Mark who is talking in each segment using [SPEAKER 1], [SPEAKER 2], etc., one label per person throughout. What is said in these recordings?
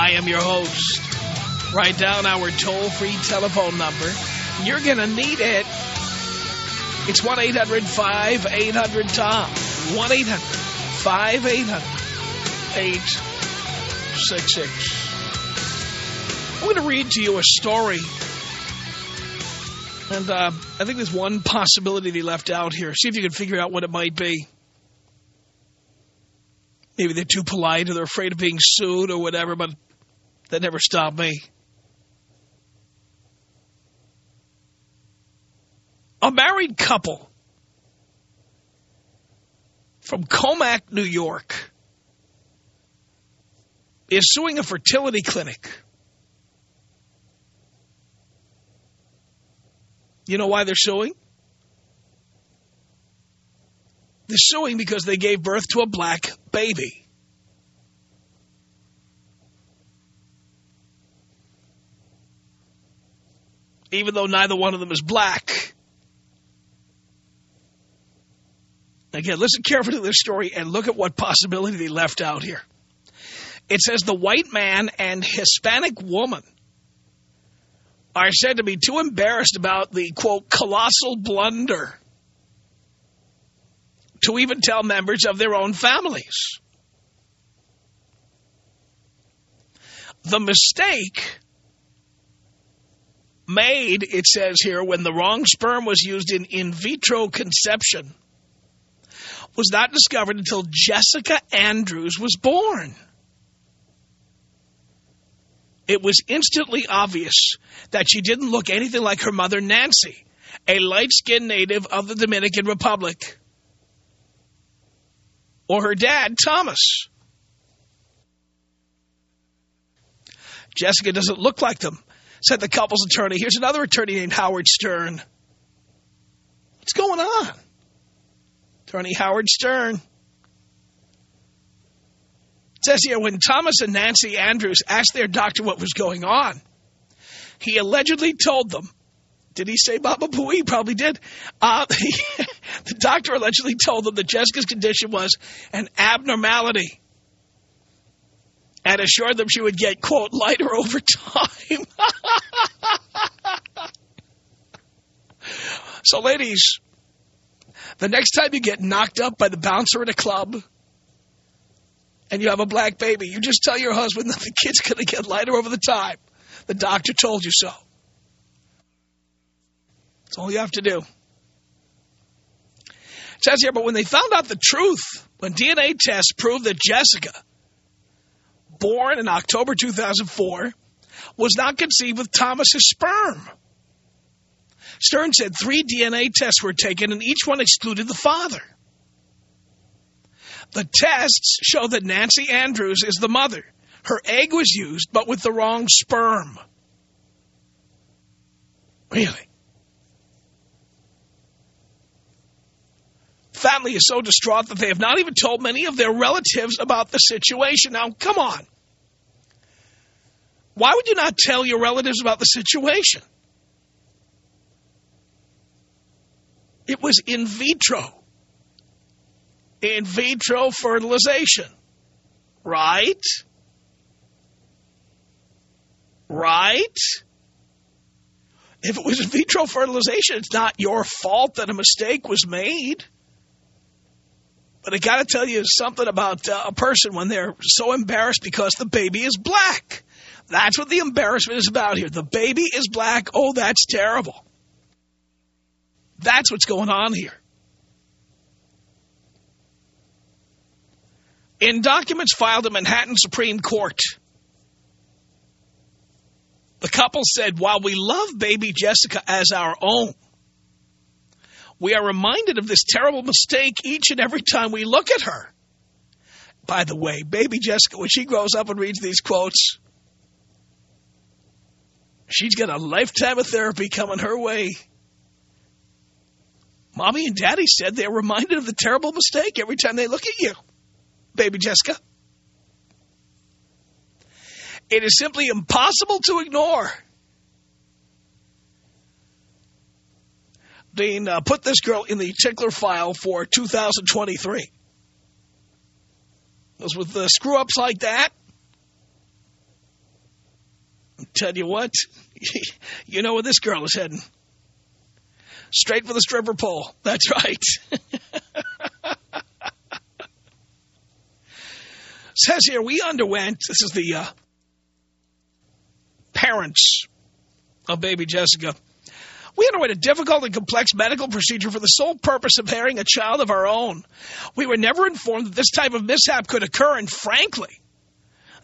[SPEAKER 1] I am your host. Write down our toll-free telephone number. You're going to need it. It's 1-800-5800-TOM. 1-800-5800-866. I'm going to read to you a story. And uh, I think there's one possibility they left out here. See if you can figure out what it might be. Maybe they're too polite or they're afraid of being sued or whatever, but that never stopped me. A married couple from Commack, New York is suing a fertility clinic. You know why they're suing? They're suing because they gave birth to a black baby. Even though neither one of them is black. Again, listen carefully to this story and look at what possibility they left out here. It says the white man and Hispanic woman are said to be too embarrassed about the, quote, colossal blunder to even tell members of their own families. The mistake made, it says here, when the wrong sperm was used in in vitro conception was not discovered until Jessica Andrews was born. It was instantly obvious that she didn't look anything like her mother, Nancy, a light-skinned native of the Dominican Republic, or her dad, Thomas. Jessica doesn't look like them, said the couple's attorney. Here's another attorney named Howard Stern. What's going on? Attorney Howard Stern. It says here, when Thomas and Nancy Andrews asked their doctor what was going on, he allegedly told them, did he say Baba Booey? Probably did. Uh, the doctor allegedly told them that Jessica's condition was an abnormality and assured them she would get, quote, lighter over time. so, ladies, the next time you get knocked up by the bouncer at a club and you have a black baby, you just tell your husband that the kid's going to get lighter over the time. The doctor told you so. That's all you have to do. It says here, but when they found out the truth, when DNA tests proved that Jessica, born in October 2004, was not conceived with Thomas's sperm. Stern said three DNA tests were taken and each one excluded the father. The tests show that Nancy Andrews is the mother. Her egg was used, but with the wrong sperm. Really? Family is so distraught that they have not even told many of their relatives about the situation. Now, come on. Why would you not tell your relatives about the situation? It was in vitro. In vitro fertilization. Right? Right? If it was in vitro fertilization, it's not your fault that a mistake was made. But I got to tell you something about uh, a person when they're so embarrassed because the baby is black. That's what the embarrassment is about here. The baby is black. Oh, that's terrible. That's what's going on here. In documents filed at Manhattan Supreme Court, the couple said, while we love baby Jessica as our own, we are reminded of this terrible mistake each and every time we look at her. By the way, baby Jessica, when she grows up and reads these quotes, she's got a lifetime of therapy coming her way. Mommy and Daddy said they're reminded of the terrible mistake every time they look at you, baby Jessica. It is simply impossible to ignore. Dean, uh, put this girl in the tickler file for 2023. Because with the screw-ups like that, I'll tell you what, you know where this girl is heading. Straight for the stripper pole. That's right. Says here, we underwent, this is the uh, parents of baby Jessica, we underwent a difficult and complex medical procedure for the sole purpose of bearing a child of our own. We were never informed that this type of mishap could occur, and frankly,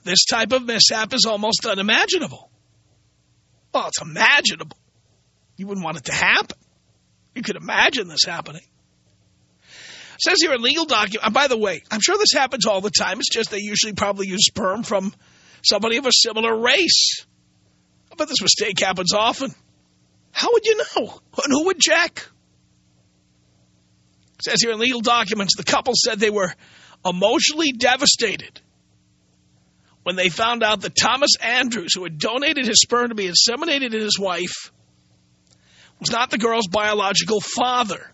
[SPEAKER 1] this type of mishap is almost unimaginable. Well, it's imaginable. You wouldn't want it to happen. You could imagine this happening. It says here in legal document, And uh, by the way, I'm sure this happens all the time. It's just they usually probably use sperm from somebody of a similar race. But this mistake happens often. How would you know? And who would check? It says here in legal documents, the couple said they were emotionally devastated when they found out that Thomas Andrews, who had donated his sperm to be inseminated in his wife, was not the girl's biological father.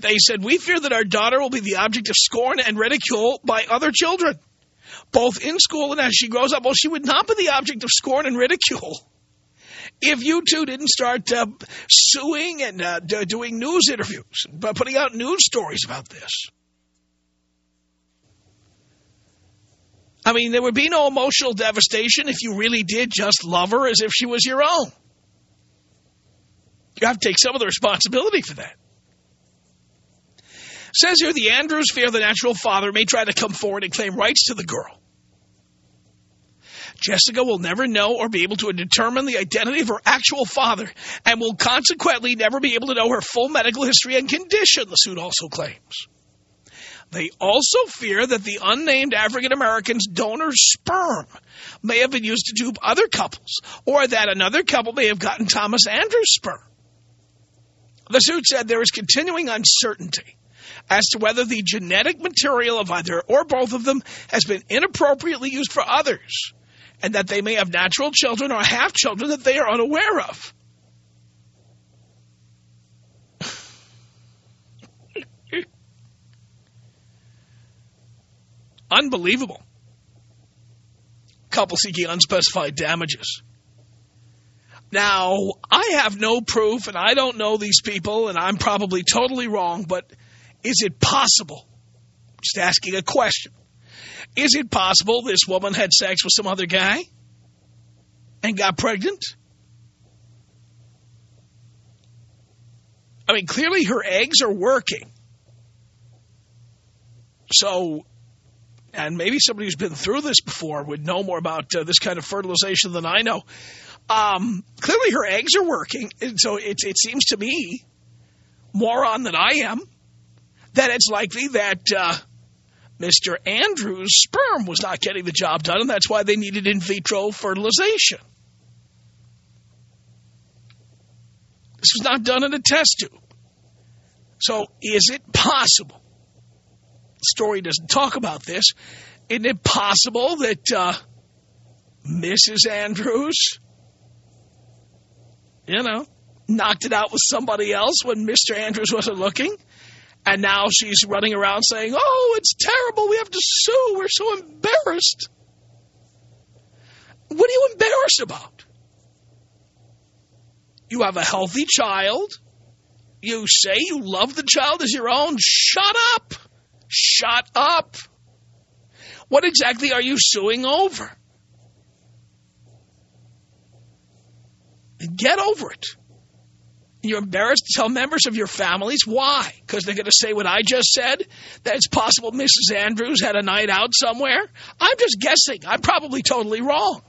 [SPEAKER 1] They said, we fear that our daughter will be the object of scorn and ridicule by other children, both in school and as she grows up. Well, she would not be the object of scorn and ridicule if you two didn't start uh, suing and uh, doing news interviews, putting out news stories about this. I mean, there would be no emotional devastation if you really did just love her as if she was your own. You have to take some of the responsibility for that. Says here, the Andrews fear the natural father may try to come forward and claim rights to the girl. Jessica will never know or be able to determine the identity of her actual father and will consequently never be able to know her full medical history and condition, the suit also claims. They also fear that the unnamed African-American's donor sperm may have been used to dupe other couples or that another couple may have gotten Thomas Andrews' sperm. The suit said there is continuing uncertainty as to whether the genetic material of either or both of them has been inappropriately used for others and that they may have natural children or half children that they are unaware of. Unbelievable. Couple seeking unspecified damages. Now, I have no proof, and I don't know these people, and I'm probably totally wrong, but is it possible, just asking a question, is it possible this woman had sex with some other guy and got pregnant? I mean, clearly her eggs are working. So and maybe somebody who's been through this before would know more about uh, this kind of fertilization than I know. Um, clearly her eggs are working, and so it, it seems to me, moron than I am, that it's likely that uh, Mr. Andrews' sperm was not getting the job done, and that's why they needed in vitro fertilization. This was not done in a test tube. So is it possible the story doesn't talk about this. Isn't it possible that uh, Mrs. Andrews, you know, knocked it out with somebody else when Mr. Andrews wasn't looking? And now she's running around saying, oh, it's terrible. We have to sue. We're so embarrassed. What are you embarrassed about? You have a healthy child. You say you love the child as your own. Shut up. Shut up. What exactly are you suing over? Get over it. You're embarrassed to tell members of your families. Why? Because they're going to say what I just said? That it's possible Mrs. Andrews had a night out somewhere? I'm just guessing. I'm probably totally wrong.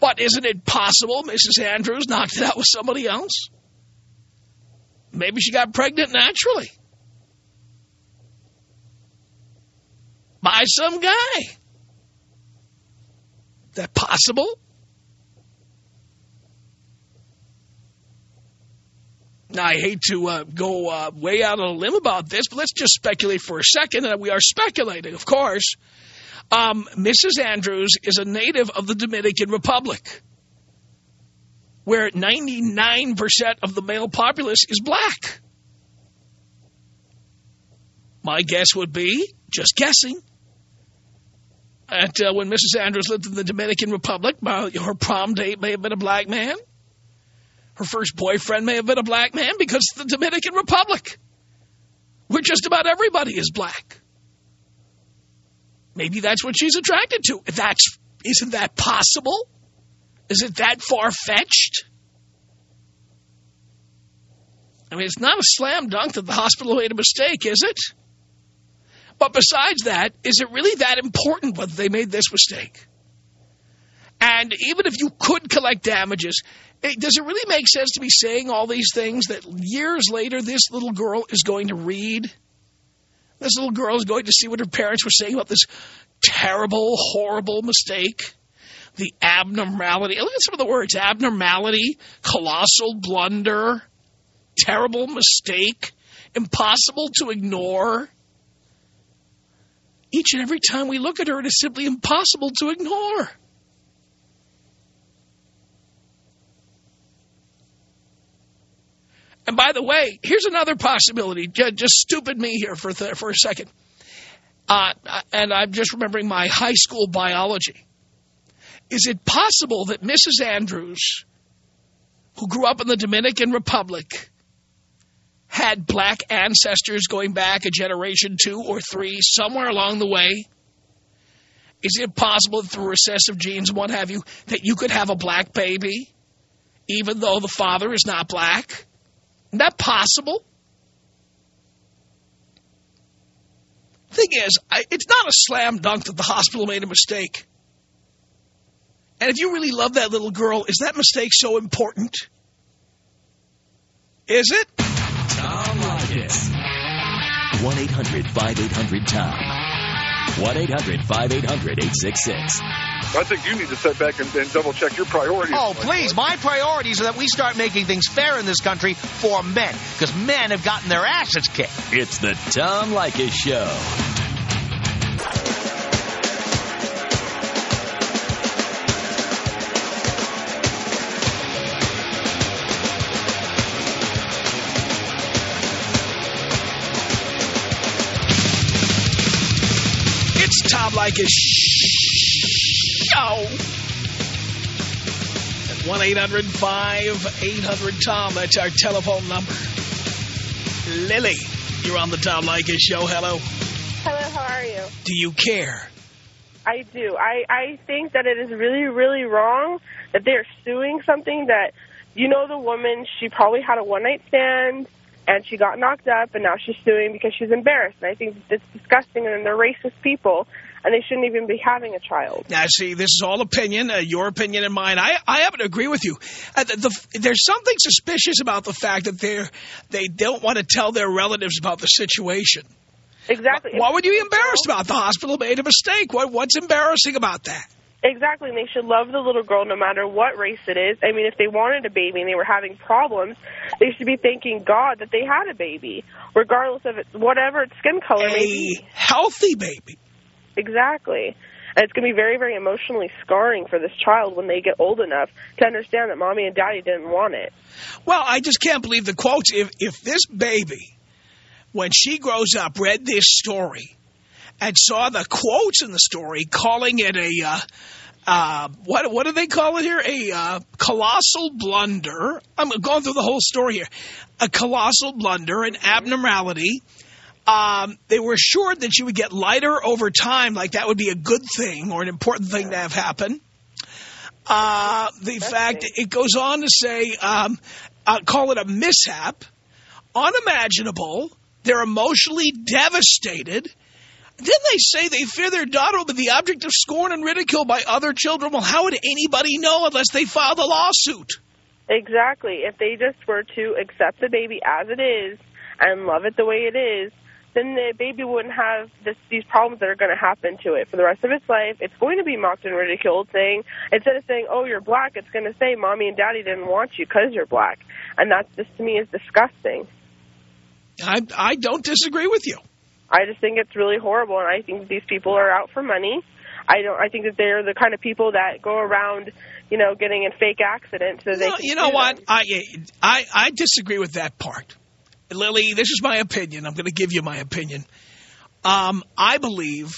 [SPEAKER 1] But isn't it possible Mrs. Andrews knocked it out with somebody else? Maybe she got pregnant naturally. by some guy. Is That possible? Now, I hate to uh, go uh, way out on a limb about this, but let's just speculate for a second. And we are speculating, of course. Um, Mrs. Andrews is a native of the Dominican Republic, where 99% of the male populace is black. My guess would be, just guessing, that uh, when Mrs. Andrews lived in the Dominican Republic, her prom date may have been a black man. Her first boyfriend may have been a black man because the Dominican Republic, where just about everybody is black. Maybe that's what she's attracted to. That's isn't that possible? Is it that far-fetched? I mean, it's not a slam dunk that the hospital made a mistake, is it? But besides that, is it really that important whether they made this mistake? And even if you could collect damages, it, does it really make sense to be saying all these things that years later this little girl is going to read? This little girl is going to see what her parents were saying about this terrible, horrible mistake. The abnormality. Look at some of the words. Abnormality, colossal blunder, terrible mistake, impossible to ignore. Each and every time we look at her, it is simply impossible to ignore. And by the way, here's another possibility. Just stupid me here for, for a second. Uh, and I'm just remembering my high school biology. Is it possible that Mrs. Andrews, who grew up in the Dominican Republic, had black ancestors going back a generation, two or three, somewhere along the way? Is it possible through recessive genes and what have you, that you could have a black baby, even though the father is not black? Isn't that possible? Thing is, I, it's not a slam dunk that the hospital made a mistake. And if you really love that little girl, is that mistake so important? Is it?
[SPEAKER 2] Tom Leykis. 1-800-5800-TOM. 1-800-5800-866.
[SPEAKER 3] I think you need to step back and, and double check your priorities.
[SPEAKER 4] Oh, please. My priorities are that we start making things fair in this country for men. Because men have gotten their asses kicked.
[SPEAKER 2] It's the Tom Leykis Show.
[SPEAKER 1] Tom Leykis Show. At 1-800-5800-TOM. That's our telephone number. Lily, you're on the Tom Leykis Show. Hello.
[SPEAKER 5] Hello, how are you?
[SPEAKER 1] Do you care?
[SPEAKER 5] I do. I, I think that it is really, really wrong that they're suing something that, you know, the woman, she probably had a one-night stand, and she got knocked up, and now she's suing because she's embarrassed. And I think it's disgusting, and they're racist people, and they shouldn't even be having a child.
[SPEAKER 1] Now, see, this is all opinion, uh, your opinion and mine. I, I happen to agree with you. Uh, the, the, there's something suspicious about the fact that they're, they don't want to tell their relatives about the situation.
[SPEAKER 5] Exactly.
[SPEAKER 1] Why would you be embarrassed about the hospital made a mistake? What, what's embarrassing about that?
[SPEAKER 5] Exactly, and they should love the little girl no matter what race it is. I mean, if they wanted a baby and they were having problems, they should be thanking God that they had a baby, regardless of it, whatever its skin color may
[SPEAKER 1] A
[SPEAKER 5] be.
[SPEAKER 1] healthy baby.
[SPEAKER 5] Exactly. And it's going to be very, very emotionally scarring for this child when they get old enough to understand that mommy and daddy didn't want it.
[SPEAKER 1] Well, I just can't believe the quotes. If, if this baby, when she grows up, read this story and saw the quotes in the story calling it a, uh, uh, what, what do they call it here? A uh, colossal blunder. I'm going through the whole story here. A colossal blunder, an abnormality. Um, they were assured that she would get lighter over time, like that would be a good thing or an important thing to have happen. Uh, the fact it goes on to say, um, uh, call it a mishap, unimaginable. They're emotionally devastated. Then they say they fear their daughter will be the object of scorn and ridicule by other children. Well, how would anybody know unless they filed a lawsuit?
[SPEAKER 5] Exactly. If they just were to accept the baby as it is and love it the way it is, then the baby wouldn't have this, these problems that are going to happen to it for the rest of its life. It's going to be mocked and ridiculed, saying instead of saying, "Oh, you're black," it's going to say, "Mommy and Daddy didn't want you because you're black," and that, just to me is disgusting.
[SPEAKER 1] I, I don't disagree with you.
[SPEAKER 5] I just think it's really horrible, and I think these people are out for money. I don't. I think that they're the kind of people that go around, you know, getting in fake accidents. So they
[SPEAKER 1] No,
[SPEAKER 5] can
[SPEAKER 1] you know what?
[SPEAKER 5] them.
[SPEAKER 1] I, I, I disagree with that part. Lily, this is my opinion. I'm going to give you my opinion. Um, I believe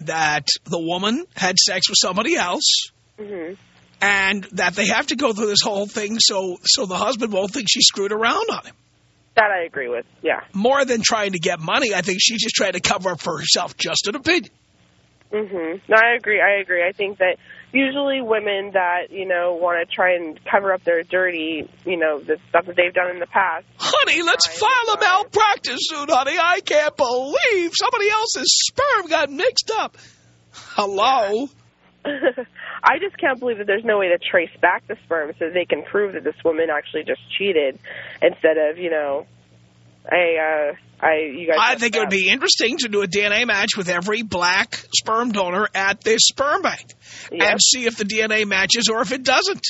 [SPEAKER 1] that the woman had sex with somebody else
[SPEAKER 5] Mhm.
[SPEAKER 1] and that they have to go through this whole thing so so the husband won't think she screwed around on him.
[SPEAKER 5] That I agree with. Yeah.
[SPEAKER 1] More than trying to get money, I think she's just trying to cover up for herself. Just an opinion.
[SPEAKER 5] Mm -hmm. No, I agree. I agree. I think that usually women that you know want to try and cover up their dirty, you know, the stuff that they've done in the past.
[SPEAKER 1] Honey, let's file a malpractice suit, honey. I can't believe somebody else's sperm got mixed up. Hello?
[SPEAKER 5] I just can't believe that there's no way to trace back the sperm so they can prove that this woman actually just cheated instead of, you know, a... uh, I, you guys.
[SPEAKER 1] I think it would be interesting to do a DNA match with every black sperm donor at this sperm bank
[SPEAKER 5] Yep.
[SPEAKER 1] and see if the DNA matches or if it doesn't.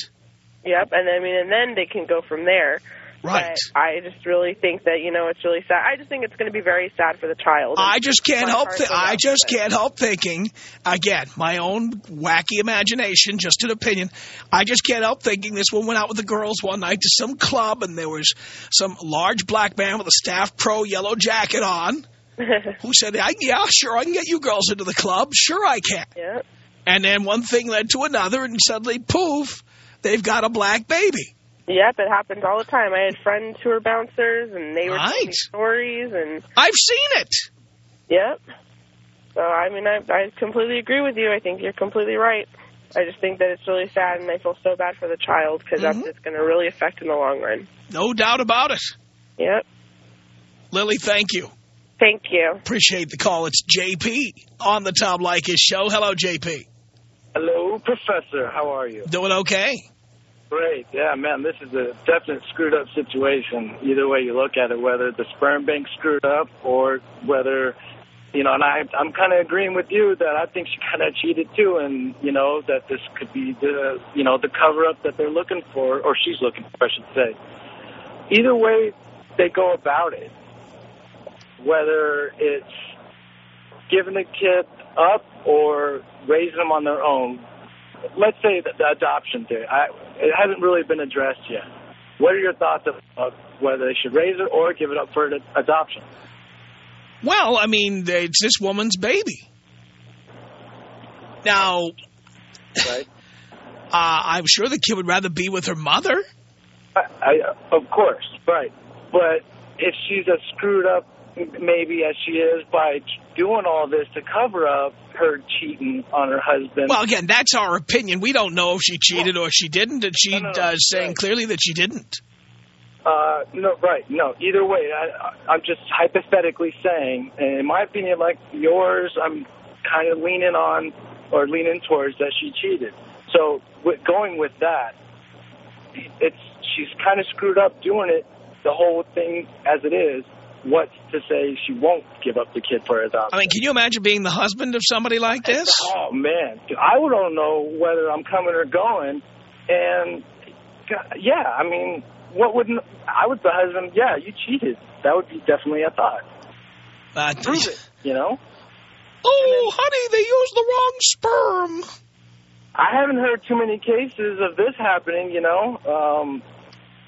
[SPEAKER 5] Yep, and I mean, and then they can go from there.
[SPEAKER 1] Right.
[SPEAKER 5] But I just really think that you know it's really sad. I just think it's going to be very sad for the child.
[SPEAKER 1] I just can't help. I just can't help thinking. Again, my own wacky imagination, just an opinion. I just can't help thinking this woman went out with the girls one night to some club, and there was some large black man with a staff pro yellow jacket on, who said, I, "Yeah, sure, I can get you girls into the club. Sure, I can."
[SPEAKER 5] yeah.
[SPEAKER 1] And then one thing led to another, and suddenly, poof, they've got a black baby.
[SPEAKER 5] Yep, it happens all the time. I had friends who were bouncers, and they were telling stories, and
[SPEAKER 1] I've seen it.
[SPEAKER 5] yep. So I mean, I, I completely agree with you. I think you're completely right. I just think that it's really sad, and I feel so bad for the child because
[SPEAKER 1] Mhm.
[SPEAKER 5] that's it's going to really affect in the long run.
[SPEAKER 1] No doubt about it.
[SPEAKER 5] Yep.
[SPEAKER 1] Lily, thank you.
[SPEAKER 5] Thank you.
[SPEAKER 1] Appreciate the call. It's JP on the Tom Leykis show. Hello, JP.
[SPEAKER 6] Hello, Professor. How are you?
[SPEAKER 1] Doing okay?
[SPEAKER 6] Great. Yeah, man, this is a definite screwed up situation. Either way you look at it, whether the sperm bank screwed up or whether, you know, and I, I'm kind of agreeing with you that I think she kind of cheated too, and you know that this could be the, you know, the cover up that they're looking for, or she's looking for, I should say. Either way they go about it, whether it's giving the kid up or raising them on their own, let's say the, the adoption thing. I, it hasn't really been addressed yet. What are your thoughts of, of whether they should raise it or give it up for ad- adoption?
[SPEAKER 1] Well, I mean, it's this woman's baby. Now,
[SPEAKER 6] Right?
[SPEAKER 1] uh, I'm sure the kid would rather be with her mother.
[SPEAKER 6] I, I, of course, right. But if she's a screwed up, maybe as she is, by doing all this to cover up her cheating on her husband.
[SPEAKER 1] Well, again, that's our opinion. We don't know if she cheated or if she didn't, and she
[SPEAKER 6] No, no,
[SPEAKER 1] uh, saying
[SPEAKER 6] right.
[SPEAKER 1] clearly that she didn't.
[SPEAKER 6] Uh, no, right, no. Either way, I, I'm just hypothetically saying, and in my opinion, like yours, I'm kind of leaning on or leaning towards that she cheated. So, with, going with that, it's she's kind of screwed up doing it, the whole thing as it is. What's to say she won't give up the kid for adoption?
[SPEAKER 1] I mean, can you imagine being the husband of somebody like this?
[SPEAKER 6] Oh man, I would don't know whether I'm coming or going, and yeah, I mean, what wouldn't... I was the husband? Yeah, you cheated. That would be definitely a thought.
[SPEAKER 1] Uh,
[SPEAKER 6] Prove it. You know,
[SPEAKER 1] Oh, honey, they used the wrong sperm.
[SPEAKER 6] I haven't heard too many cases of this happening. You know, um,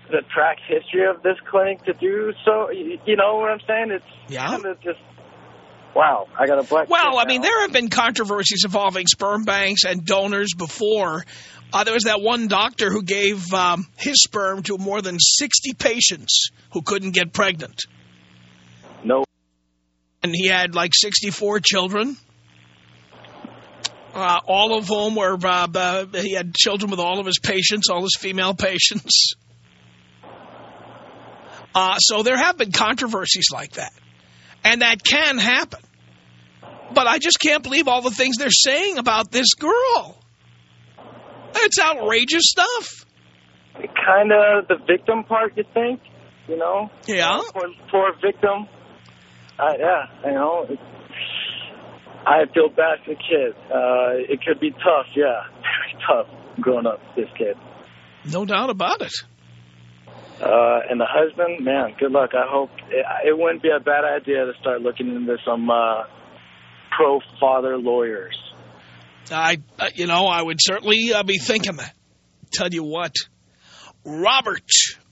[SPEAKER 6] the track history of this clinic to do so. You know what I'm saying? It's
[SPEAKER 1] Yeah.
[SPEAKER 6] kind of just wow. I got a black.
[SPEAKER 1] Well, I mean, there have been controversies involving sperm banks and donors before. Uh, there was that one doctor who gave um, his sperm to more than 60 patients who couldn't get pregnant.
[SPEAKER 6] no.
[SPEAKER 1] And he had like 64 children, uh, all of whom were, uh, he had children with all of his patients, all his female patients. Uh, so there have been controversies like that. And that can happen. But I just can't believe all the things they're saying about this girl. It's outrageous stuff.
[SPEAKER 6] Kind of the victim part, you think? You know?
[SPEAKER 1] Yeah.
[SPEAKER 6] Poor, poor victim. I, yeah, you know, I feel bad for the kid. Uh, it could be tough, yeah, very tough growing up this kid.
[SPEAKER 1] No doubt about it.
[SPEAKER 6] Uh, and the husband, man, good luck. I hope it, it wouldn't be a bad idea to start looking into some uh, pro-father lawyers.
[SPEAKER 1] I, uh, you know, I would certainly uh, be thinking that. Tell you what. Robert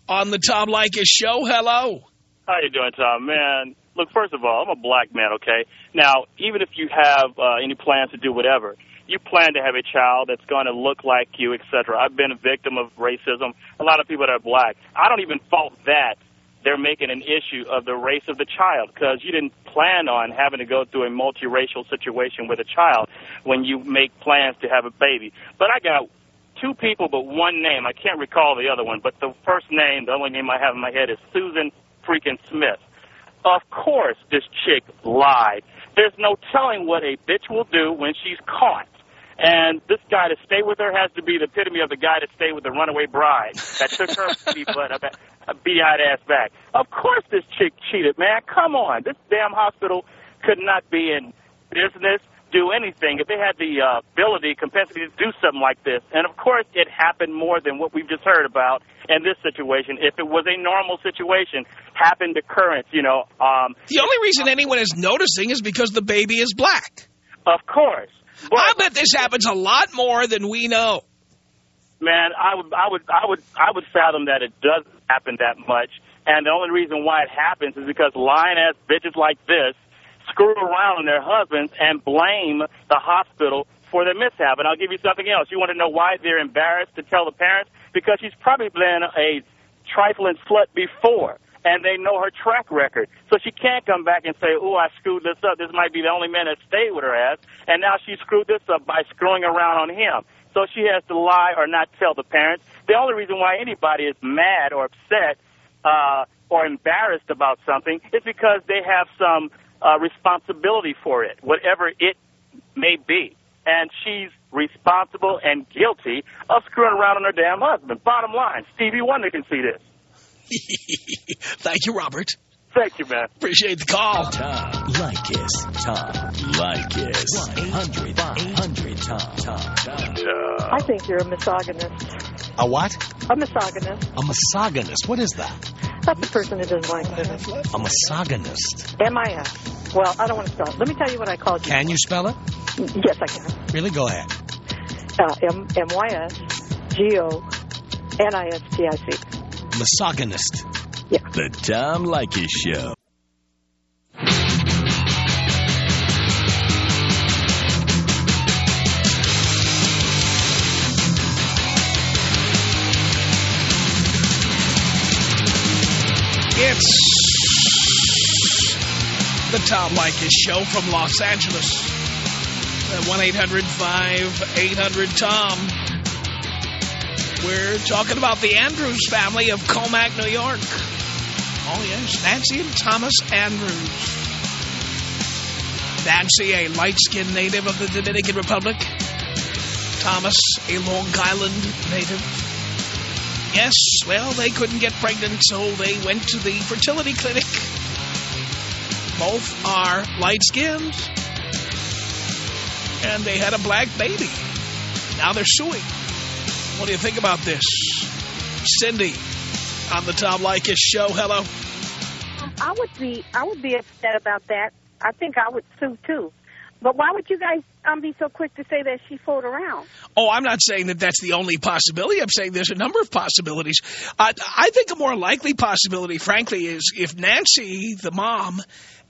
[SPEAKER 1] on the Tom Leykis show. Hello.
[SPEAKER 7] How you doing, Tom? Man, look, first of all, I'm a black man, okay? Now, even if you have uh, any plans to do whatever, you plan to have a child that's going to look like you, etc. I've been a victim of racism. A lot of people that are black. I don't even fault that they're making an issue of the race of the child because you didn't plan on having to go through a multiracial situation with a child when you make plans to have a baby. But I got two people but one name. I can't recall the other one, but the first name, the only name I have in my head is Susan freaking Smith. Of course this chick lied. There's no telling what a bitch will do when she's caught. And this guy to stay with her has to be the epitome of the guy to stay with the runaway bride that took her beat butt a beat-eyed ass back. Of course this chick cheated, man. Come on. This damn hospital could not be in business, do anything if they had the uh, ability, capacity to do something like this. And of course it happened more than what we've just heard about in this situation. If it was a normal situation, happened occurrence, you know. Um,
[SPEAKER 1] the only reason anyone is noticing is because the baby is black.
[SPEAKER 7] Of course.
[SPEAKER 1] But, I bet this happens a lot more than we know.
[SPEAKER 7] Man, I would, I would, I would, I would fathom that it doesn't happen that much. And the only reason why it happens is because lying ass bitches like this screw around on their husbands and blame the hospital for their mishap. And I'll give you something else. You want to know why they're embarrassed to tell the parents? Because she's probably been a trifling slut before and they know her track record. So she can't come back and say, oh, I screwed this up. This might be the only man that stayed with her ass, and now she screwed this up by screwing around on him. So she has to lie or not tell the parents. The only reason why anybody is mad or upset uh, or embarrassed about something is because they have some uh, responsibility for it, whatever it may be. And she's responsible and guilty of screwing around on her damn husband. Bottom line, Stevie Wonder can see this.
[SPEAKER 1] Thank you, Robert.
[SPEAKER 7] Thank you, man.
[SPEAKER 1] Appreciate the call.
[SPEAKER 2] Tom Leykis. Tom Leykis. 100 800 Tom. Tom. Tom.
[SPEAKER 8] I think you're a misogynist.
[SPEAKER 4] A what?
[SPEAKER 8] A misogynist.
[SPEAKER 4] A misogynist. What is that?
[SPEAKER 8] That's a person who doesn't like women.
[SPEAKER 4] A misogynist.
[SPEAKER 8] M-I-S. Well, I don't want to spell it. Let me tell you what I called you.
[SPEAKER 4] Can you spell it?
[SPEAKER 8] Yes, I can.
[SPEAKER 4] Really? Go ahead.
[SPEAKER 8] Uh, M M-Y-S G-O-N-I-S-T-I-C.
[SPEAKER 4] Misogynist.
[SPEAKER 8] Yeah.
[SPEAKER 2] The Tom Leykis Show.
[SPEAKER 1] It's the Tom Leykis Show from Los Angeles. Uh, At 1-800-5800-TOM. We're talking about the Andrews family of Commack, New York. Oh, yes, Nancy and Thomas Andrews. Nancy, a light-skinned native of the Dominican Republic. Thomas, a Long Island native. Yes, well, they couldn't get pregnant, so they went to the fertility clinic. Both are light-skinned. And they had a black baby. Now they're suing. What do you think about this? Cindy on the Tom Leykis show. Hello.
[SPEAKER 9] I would be I would be upset about that. I think I would sue too. But why would you guys um, be so quick to say that she fooled around?
[SPEAKER 1] Oh, I'm not saying that that's the only possibility. I'm saying there's a number of possibilities. Uh, I think a more likely possibility, frankly, is if Nancy, the mom,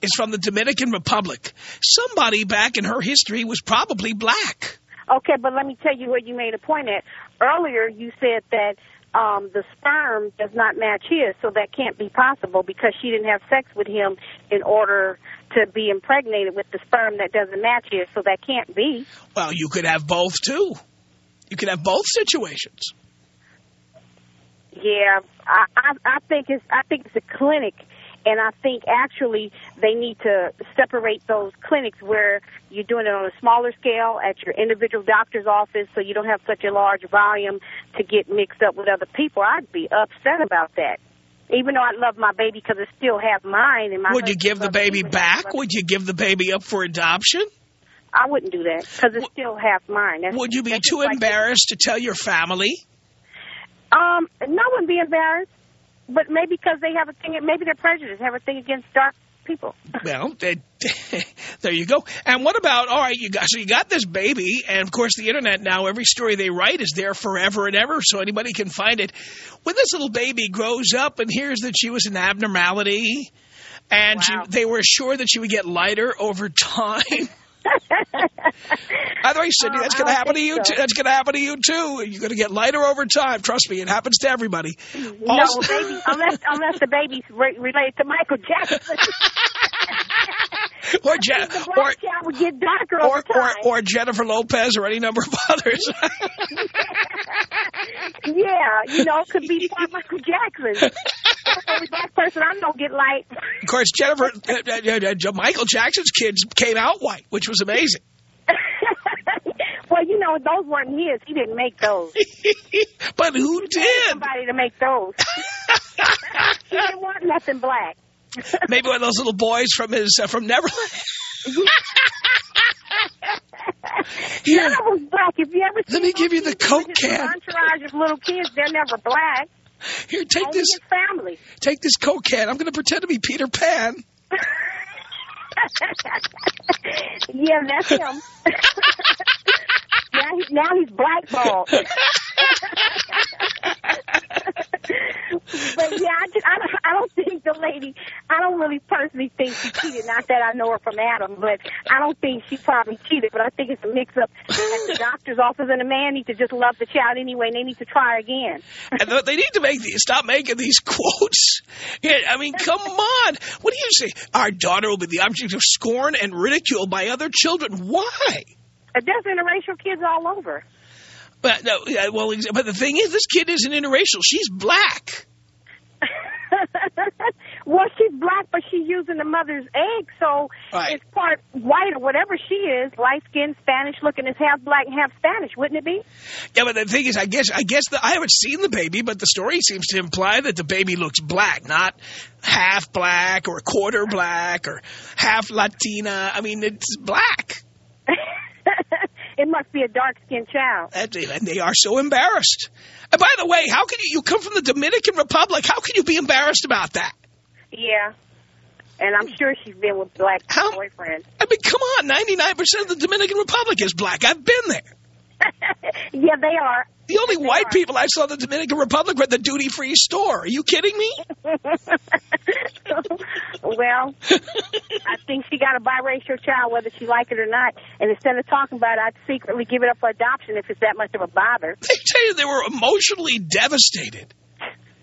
[SPEAKER 1] is from the Dominican Republic, somebody back in her history was probably black.
[SPEAKER 9] Okay, but let me tell you where you made a point at. Earlier, you said that um, the sperm does not match his, so that can't be possible because she didn't have sex with him in order to be impregnated with the sperm that doesn't match his, so that can't be.
[SPEAKER 1] Well, you could have both, too. You could have both situations.
[SPEAKER 9] Yeah, I, I, I think it's I think it's a clinic, and I think actually they need to separate those clinics where you're doing it on a smaller scale at your individual doctor's office, so you don't have such a large volume to get mixed up with other people. I'd be upset about that even though I love my baby because it's still half mine. And my
[SPEAKER 1] Would you give the baby back? Would you give the baby up for adoption?
[SPEAKER 9] I wouldn't do that because it's still half mine. That's,
[SPEAKER 1] Would you be too
[SPEAKER 9] like-
[SPEAKER 1] embarrassed to tell your family?
[SPEAKER 9] Um, no one be embarrassed, but maybe because they have a thing, maybe they're prejudiced, have a thing against dark people.
[SPEAKER 1] Well, they, there you go. And what about, all right, you got, so you got this baby, and of course the internet now, every story they write is there forever and ever, so anybody can find it. When this little baby grows up and hears that she was an abnormality, and she, they were sure that she would get lighter over time. By the way, Cindy, oh, that's going to happen to you.
[SPEAKER 9] so.
[SPEAKER 1] Too. That's going to happen to you too. You're going to get lighter over time. Trust me, it happens to everybody.
[SPEAKER 9] No,
[SPEAKER 1] Also-
[SPEAKER 9] baby, unless unless the baby's re- related to Michael Jackson.
[SPEAKER 1] or, Je- or,
[SPEAKER 9] would get darker
[SPEAKER 1] or,
[SPEAKER 9] over time.
[SPEAKER 1] or, or Jennifer Lopez or any number of others.
[SPEAKER 9] yeah, you know, it could be Michael Jackson. Every black person I know get light.
[SPEAKER 1] Of course, Jennifer, uh, uh, uh, Michael Jackson's kids came out white, which was amazing.
[SPEAKER 9] well, you know, those weren't his. He didn't make those.
[SPEAKER 1] but who
[SPEAKER 9] He
[SPEAKER 1] did?
[SPEAKER 9] Somebody to make those. he didn't want nothing black.
[SPEAKER 1] Maybe one of those little boys from his uh, from Neverland. Here.
[SPEAKER 9] None of black. If you ever
[SPEAKER 1] Let me give you the Coke can.
[SPEAKER 9] entourage of little kids, they're never black.
[SPEAKER 1] Here, take
[SPEAKER 9] Only
[SPEAKER 1] this.
[SPEAKER 9] his family.
[SPEAKER 1] Take this Coke can. I'm going to pretend to be Peter Pan.
[SPEAKER 9] yeah, that's him. now, he, now he's blackballed. but yeah, I, just, I, don't, I don't think the lady, I don't really personally think she cheated. Not that I know her from Adam, but I don't think she probably cheated. But I think it's a mix up. And the doctor's office and the man need to just love the child anyway, and they need to try again.
[SPEAKER 1] And they need to make these, stop making these quotes. Yeah, I mean, come on. What do you say? Our daughter will be the object of scorn and ridicule by other children. Why?
[SPEAKER 9] There's interracial kids all over.
[SPEAKER 1] But no, yeah, well, ex- but the thing is, this kid isn't interracial. She's black.
[SPEAKER 9] well, she's black, but she's using the mother's egg, so
[SPEAKER 1] Right.
[SPEAKER 9] it's part white or whatever she is, light skinned, Spanish looking, is half black and half Spanish, wouldn't it be?
[SPEAKER 1] Yeah, but the thing is, I guess, I guess that I haven't seen the baby, but the story seems to imply that the baby looks black, not half black or quarter black or half Latina. I mean, it's black.
[SPEAKER 9] It must be a dark skinned child.
[SPEAKER 1] And they, they are so embarrassed. And by the way, how can you, you come from the Dominican Republic, how can you be embarrassed about that?
[SPEAKER 9] Yeah. And I'm sure she's been with black boyfriends.
[SPEAKER 1] I mean, come on, 99% of the Dominican Republic is black. I've been there.
[SPEAKER 9] yeah, they are.
[SPEAKER 1] The only white people I saw in the Dominican Republic were at the duty-free store. Are you kidding me?
[SPEAKER 9] well, I think she got a biracial child, whether she like it or not. And instead of talking about it, I'd secretly give it up for adoption if it's that much of a bother.
[SPEAKER 1] They tell you they were emotionally devastated.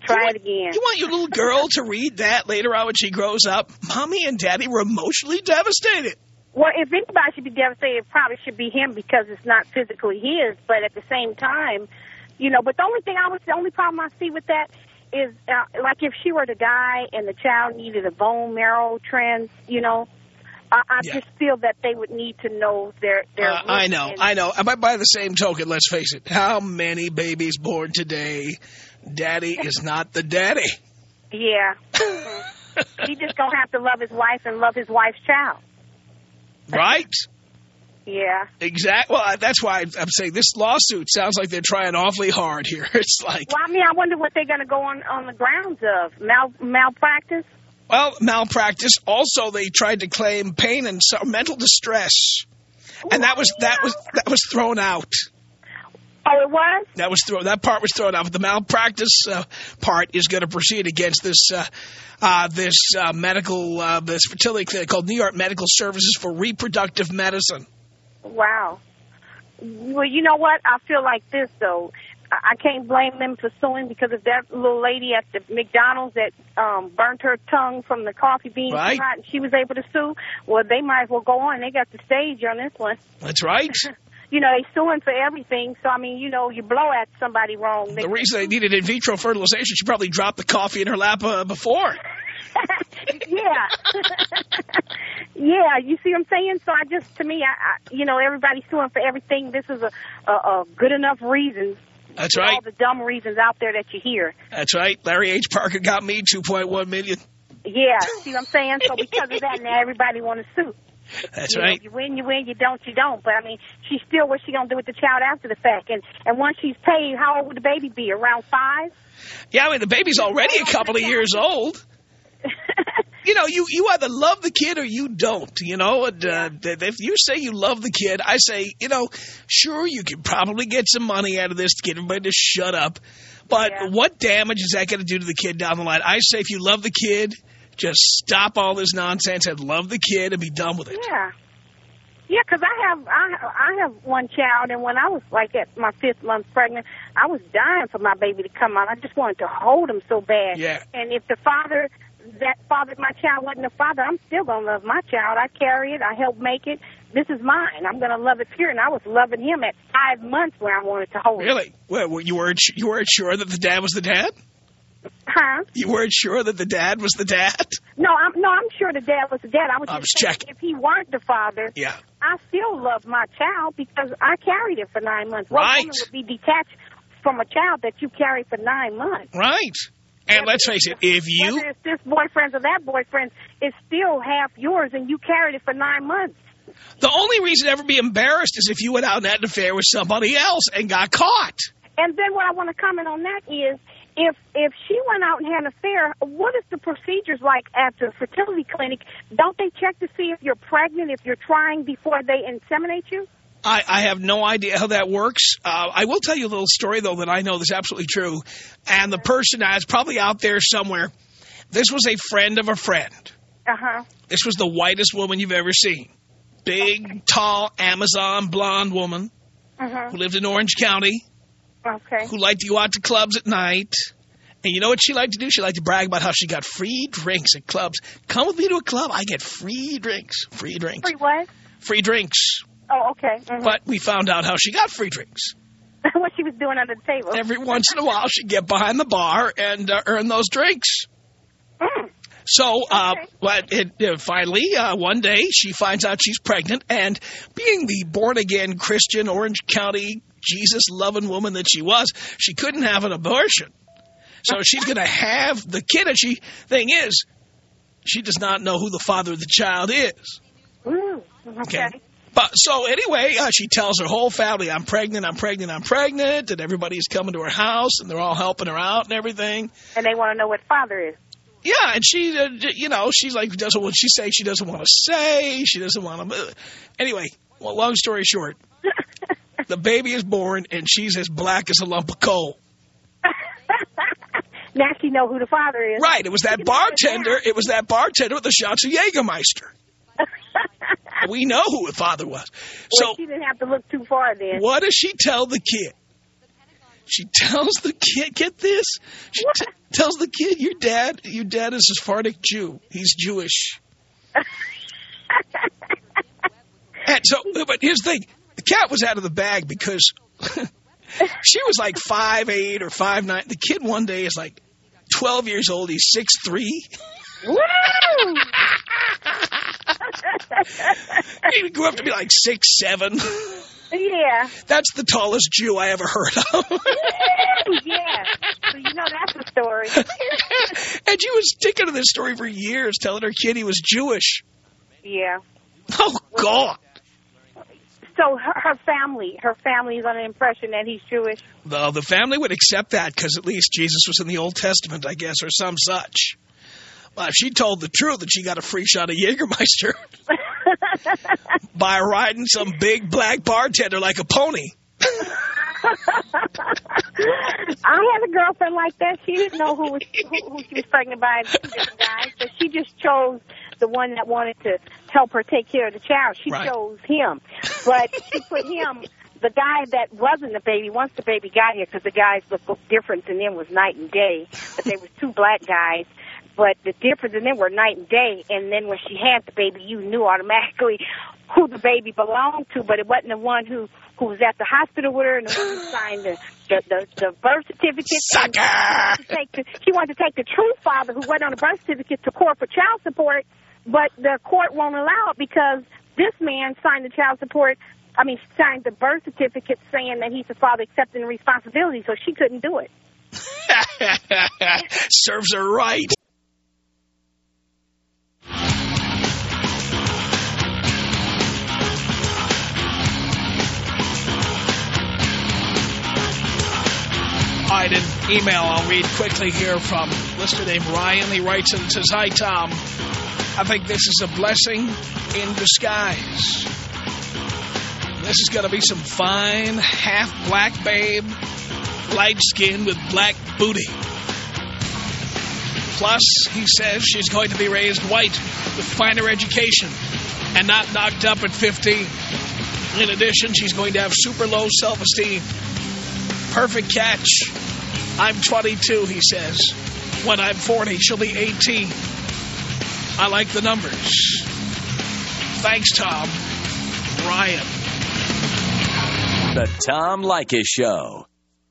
[SPEAKER 9] Try it again.
[SPEAKER 1] You want your little girl to read that later on when she grows up? Mommy and Daddy were emotionally devastated.
[SPEAKER 9] Well, if anybody should be devastated, it probably should be him because it's not physically his. But at the same time, you know. But the only thing I was, the only problem I see with that is, uh, like, if she were to die and the child needed a bone marrow trans, you know, I, I just feel that they would need to know their their.
[SPEAKER 1] Uh, I know, I know. But by the same token, let's face it, how many babies born today, Daddy is not the daddy.
[SPEAKER 9] Yeah. he just gonna have to love his wife and love his wife's child.
[SPEAKER 1] Right?
[SPEAKER 9] Yeah.
[SPEAKER 1] Exactly. Well, that's why I'm saying this lawsuit sounds like they're trying awfully hard here. It's like,
[SPEAKER 9] Well, I mean, I wonder what they're gonna go on on the grounds of mal malpractice.
[SPEAKER 1] well, malpractice. Also, they tried to claim pain and so- mental distress, and that was that was that was thrown out.
[SPEAKER 9] Oh, it was.
[SPEAKER 1] That was thrown. That part was thrown out. But the malpractice uh, part is going to proceed against this uh, uh, this uh, medical uh, this fertility clinic called New York Medical Services for Reproductive Medicine.
[SPEAKER 9] Wow. Well, you know what? I feel like this though. I I can't blame them for suing because if that little lady at the McDonald's that um burnt her tongue from the coffee bean
[SPEAKER 1] Right.
[SPEAKER 9] she was able to sue, well, they might as well go on. They got the stage on this one.
[SPEAKER 1] That's right.
[SPEAKER 9] You know, they suing for everything. So I mean, you know, you blow at somebody wrong.
[SPEAKER 1] The reason they needed in vitro fertilization, she probably dropped the coffee in her lap uh, before.
[SPEAKER 9] yeah. yeah, you see what I'm saying? So I just, to me, I, I you know, everybody's suing for everything. This is a, a, a good enough reason
[SPEAKER 1] That's right.
[SPEAKER 9] All the dumb reasons out there that you hear.
[SPEAKER 1] That's right. Larry H. Parker got me 2.1 million.
[SPEAKER 9] Yeah, see what I'm saying? So because of that, now everybody want to sue.
[SPEAKER 1] That's
[SPEAKER 9] you know,
[SPEAKER 1] right.
[SPEAKER 9] if you win, you win. You don't, you don't. But I mean, she's still, what's she gonna do with the child after the fact? And and once she's paid, how old would the baby be? Around five?
[SPEAKER 1] Yeah, I mean, the baby's already a couple of years old. You know, you, you either love the kid or you don't, you know. And, uh, if you say you love the kid, I say, you know, sure, you can probably get some money out of this to get everybody to shut up. But
[SPEAKER 9] Yeah.
[SPEAKER 1] what damage is that going to do to the kid down the line? I say if you love the kid, just stop all this nonsense and love the kid and be done with it.
[SPEAKER 9] Yeah. Yeah, 'cause I have I I have one child, and when I was like at my fifth month pregnant, I was dying for my baby to come out. I just wanted to hold him so bad.
[SPEAKER 1] Yeah.
[SPEAKER 9] And if the father that fathered my child wasn't the father, I'm still gonna love my child. I carry it. I help make it. This is mine. I'm gonna love it pure. And I was loving him at five months where I wanted to hold him.
[SPEAKER 1] Really? Well, you weren't, you weren't sure that the dad was the dad?
[SPEAKER 9] Huh?
[SPEAKER 1] You weren't sure that the dad was the dad?
[SPEAKER 9] No, I'm no, I'm sure the dad was the dad. I was
[SPEAKER 1] I
[SPEAKER 9] just
[SPEAKER 1] was checking.
[SPEAKER 9] if he weren't the father,
[SPEAKER 1] Yeah.
[SPEAKER 9] I still love my child because I carried it for nine months. What
[SPEAKER 1] Right.
[SPEAKER 9] woman would be detached from a child that you carry for nine months?
[SPEAKER 1] Right. And let's face it, if you...
[SPEAKER 9] Whether it's this boyfriend or that boyfriend, it's still half yours, and you carried it for nine months.
[SPEAKER 1] The only reason to ever be embarrassed is if you went out and had an affair with somebody else and got caught.
[SPEAKER 9] And then what I want to comment on that is, if if she went out and had an affair, what is the procedures like at the fertility clinic? Don't they check to see if you're pregnant, if you're trying before they inseminate you?
[SPEAKER 1] I, I have no idea how that works. Uh, I will tell you a little story, though, that I know that's absolutely true. And the person is probably out there somewhere. This was a friend of a friend.
[SPEAKER 9] Uh huh.
[SPEAKER 1] This was the whitest woman you've ever seen. Big, tall, Amazon blonde woman
[SPEAKER 9] Uh huh.
[SPEAKER 1] who lived in Orange County,
[SPEAKER 9] Okay.
[SPEAKER 1] who liked to go out to clubs at night. And you know what she liked to do? She liked to brag about how she got free drinks at clubs. Come with me to a club. I get free drinks. Free drinks.
[SPEAKER 9] Free what?
[SPEAKER 1] Free drinks.
[SPEAKER 9] Oh, okay. Mhm.
[SPEAKER 1] But we found out how she got free drinks.
[SPEAKER 9] what she was doing under the table.
[SPEAKER 1] Every once in a while, she'd get behind the bar and uh, earn those drinks.
[SPEAKER 9] Mm.
[SPEAKER 1] So, uh,
[SPEAKER 9] Okay.
[SPEAKER 1] but it, uh, finally, uh, one day, she finds out she's pregnant, and being the born-again Christian, Orange County, Jesus-loving woman that she was, she couldn't have an abortion. So she's going to have the kid, and she, thing is, she does not know who the father of the child is.
[SPEAKER 9] Ooh, okay.
[SPEAKER 1] But so anyway, uh, she tells her whole family, I'm pregnant, I'm pregnant, I'm pregnant, and everybody's coming to her house, and they're all helping her out and everything.
[SPEAKER 9] And they want to know what father is.
[SPEAKER 1] Yeah, and she, uh, you know, she's like, doesn't what she say she doesn't want to say, she doesn't want to. Anyway, well, long story short, the baby is born, and she's as black as a lump of coal.
[SPEAKER 9] now she know who the father is.
[SPEAKER 1] Right, it was that bartender, it was that bartender with the shots of Jägermeister. We know who the father was.
[SPEAKER 9] well,
[SPEAKER 1] So
[SPEAKER 9] she didn't have to look too far then.
[SPEAKER 1] What does she tell the kid? She tells the kid, get this? She t tells the kid, your dad, your dad is a Sephardic Jew. He's Jewish. and so, but here's the thing. The cat was out of the bag because she was like five eight or five nine. The kid one day is like 12 years old. He's six three.
[SPEAKER 9] Woo!
[SPEAKER 1] He grew up to be like six seven.
[SPEAKER 9] Yeah.
[SPEAKER 1] That's the tallest Jew I ever heard of.
[SPEAKER 9] yeah. So you know that's the story.
[SPEAKER 1] and she was sticking to this story for years, telling her kid he was Jewish.
[SPEAKER 9] Yeah.
[SPEAKER 1] Oh, God.
[SPEAKER 9] So her, her family, her family is under the impression that he's Jewish.
[SPEAKER 1] Well, the family would accept that because at least Jesus was in the Old Testament, I guess, or some such. Well, if she told the truth that she got a free shot of Jägermeister by riding some big black bartender like a pony.
[SPEAKER 9] I had a girlfriend like that. She didn't know who was who, who she was pregnant by guys, so she just chose the one that wanted to help her take care of the child. She
[SPEAKER 1] Right.
[SPEAKER 9] chose him, but she put him. The guy that wasn't the baby, once the baby got here, because the guys looked different than them was night and day. But they was two black guys, but the difference in them were night and day. And then when she had the baby, you knew automatically who the baby belonged to, but it wasn't the one who who was at the hospital with her and the one who signed the the, the, the birth certificate. And She wanted, to take the, she wanted to take the true father who went on the birth certificate to court for child support, but the court won't allow it because this man signed the child support I mean, signed the birth certificate saying that he's the father accepting responsibility, so she couldn't do it.
[SPEAKER 1] Serves her right. Email I'll read quickly here from listener named Ryan. He writes and says, Hi, Tom. I think this is a blessing in disguise. This is going to be some fine half-black babe, light skin with black booty. Plus, he says she's going to be raised white with finer education and not knocked up at 15. In addition, she's going to have super low self-esteem. Perfect catch. I'm 22, he says. When I'm 40, she'll be 18. I like the numbers. Thanks, Tom. Ryan.
[SPEAKER 2] The Tom Leykis Show.